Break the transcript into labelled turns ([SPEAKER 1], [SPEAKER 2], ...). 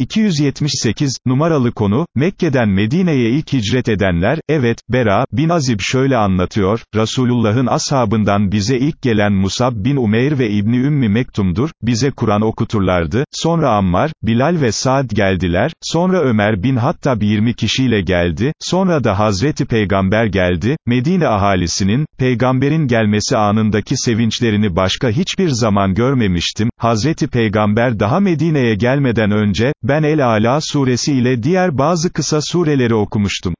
[SPEAKER 1] 278, numaralı konu, Mekke'den Medine'ye ilk hicret edenler, evet, Bera, bin Azib şöyle anlatıyor, Resulullah'ın ashabından bize ilk gelen Musab bin Umeyr ve İbni Ümmi Mektum'dur, bize Kur'an okuturlardı, sonra Ammar, Bilal ve Saad geldiler, sonra Ömer bin Hattab 20 kişiyle geldi, sonra da Hazreti Peygamber geldi, Medine ahalisinin, peygamberin gelmesi anındaki sevinçlerini başka hiçbir zaman görmemiştim, Hazreti Peygamber daha Medine'ye gelmeden önce, ben El-Ala suresi ile diğer bazı kısa sureleri okumuştum.